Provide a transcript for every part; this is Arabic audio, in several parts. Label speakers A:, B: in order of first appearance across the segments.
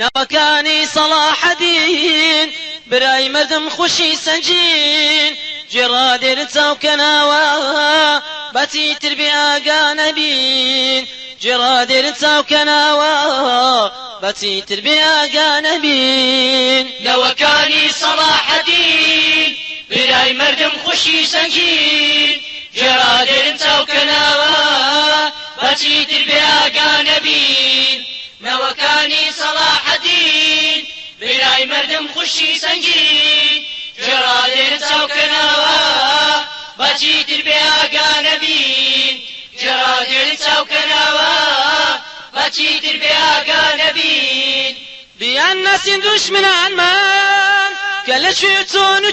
A: نەوەکانی سەڵاحەدین برای مەدەم خوشی سەنجین جێڕادێر چاوکەناوە بەچی تربی ئاگانە بین جێڕادێر چاوکەناوە بەچی تربی ئاگانە بین
B: نەوەکانی سەڵاحەدین برای مردم خوشی سەنجین جێڕادێرن چاوکەناوە بەچی تربی ئاگانە نەوەکانی سەڵاحەدین برای مردم خوشی سەنجین جێڕادێرن چاوکەناوە بەچی تربی ئاگانە بین جێڕادێرن چاوکەناوە بەچی تربی ئاگانە بین
A: بیان نسین دشمنانمان کە لە شوێ چۆن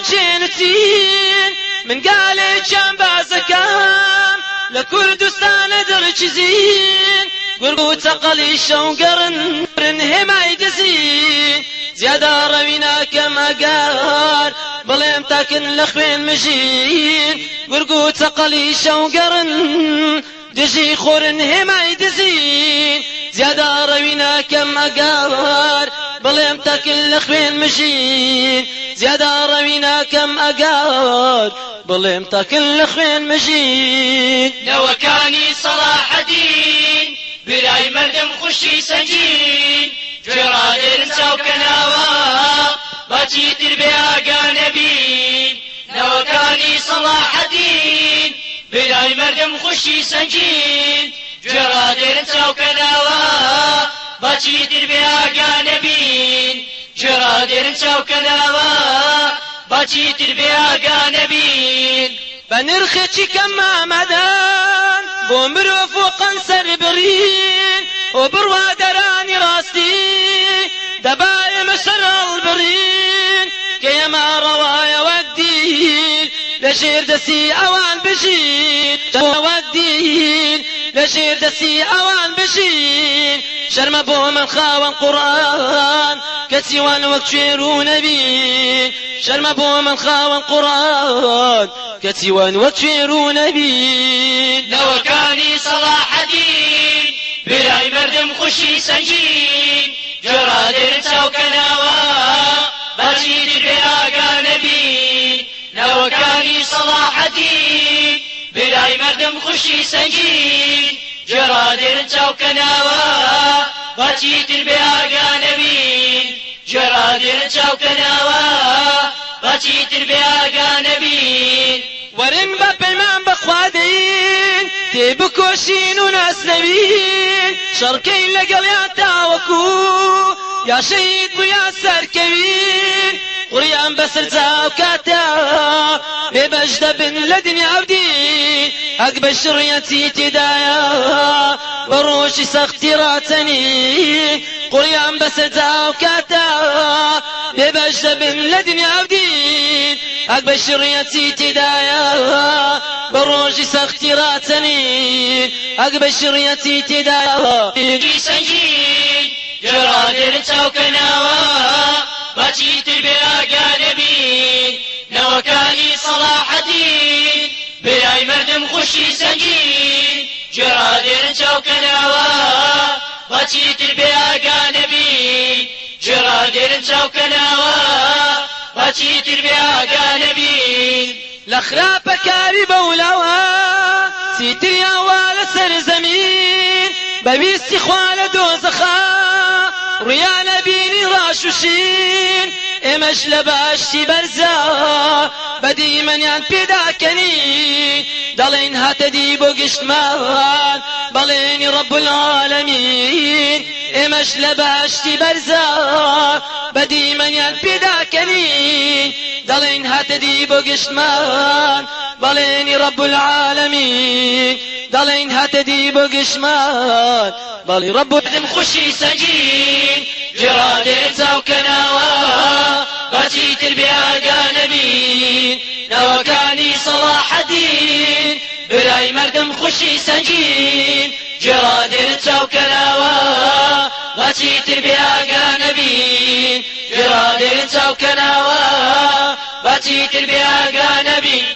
A: من گالێکیان بازەکەم لە کوردستانە دڵچزین گورگ و چەقەڵی شەوگەڕن هێمای دەزین زیادە ڕەوی ناکەم ئەگار بڵێم تاکن لە خوێن مژین گورگ و چەقەڵی شەوگەڕن دژی خۆرن هێمای دزین زیادە ڕەوی ناکەم ئەگار بڵێم تەکل لە خوێن مژین زیادە ڕەوی ناکەم ئەگار بڵێم تەکل لە خوێن مژین
B: نەوەکانی سەڵاحەدین برای مردم خوشی سەنجین گوێڕادێرن چاوکەناوە بەچی تر بێ ئاگانە بین نەوەکانی سەڵاحەدین برای مردم خوشی سەنجین گوێڕادێرن چاوکەناوە بەچی تر بێ ئاگانە بین گوێڕادێرن چاوکەناوە بەچی تر بێ ئاگانە بین
A: بە نرخێکی کەم مامەدان بۆ مرۆڤ و قەنسەر برین و بڕوادەرانی ڕاستی دەبا ئێمە سەرڵ برین کە ئێمە ڕەوایە وەک دیل لە ژێر دەستی ئەوان بژین وەک دیل لە ژێر دەستی ئەوان بژین شەرمە بۆ من خاوەن قورآن کەچی وان وەک کوێر و نەبین شەرمە بۆ من خاوەن قورآن کەچی وان وەک کوێر و نەبین
B: نەوەکانی سەڵاحەدین برای مردم خوشی سەنجین جۆرادێن چاوکەناوە بەچی دربێ ئاگانە بین نەوەکانی سەڵاحەدین برای مردم خوشی سەنجین جۆرادێن چاوکەناوە بەچی دربێ ئاگانە بین جۆرادێن چاوکەناوە بەچی دربێ ئاگانە بین
A: ورن بە پەیمان بەخوادەین تێ بکۆشین و ناسنەوین شەڕکەین لەگەڵیان تاوەکو یا شەید بویا سەرکەوین قڕیان بەسەر جاو کاتە بێبەش دەبن لە دنیاودین ئەک بە شڕیەتی تێدایە بە ڕۆژی سەختی ڕاتەنی قڕیان بەسەر جاو کاتە بێبەش شڕیەتی تێدایە بە ڕۆژی سەختی ڕاتەنین ئەک بە شڕیەتی تێدایە
B: سەنجین جۆرادێن چاوکەناوە بەچی تر بێ ئاگانە بین نەوەکانی سەڵاحەدین برای مردم خوشی سەنجین جۆرادێن چاوکەناوە بەچی تر بێ بین جۆرادێن چاوکەناوە بەچی تر بێ ئاگانە بین
A: لە خراپەکاری بەولاوە چیتریانوا لەسەر زەمین بەویستی خوا لە دۆزەخا ڕیانە بینی ڕاشوشین ئێمەش لە باشی بەرزە بەدی منیان پێداکەنی دەڵێن هاتەدی بۆ گشتمان العالەمین ئێمەش لە باشی بەرزە بەدی منیان پێداکەنی دەڵێن هاتەدی بۆ گشتمان بەڵێنی ڕەب العالەمین دەڵێن هاتەدی بۆ گشتمان بەڵی ڕەب
B: دم خوشی سەنجین جێڕادێ چاوکەناوە بەچی تر بێ برای مردم خوشی سەنجین جێڕادێ چاوکەناوە بەچی تر بێ ئاگانە بین جێڕادێ چاوکەناوە بەچی تر بێ ئاگانە بین